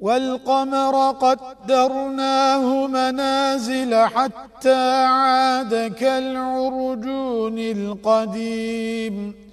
والقمر قدرناه منازل حتى عاد كالعرجون القديم.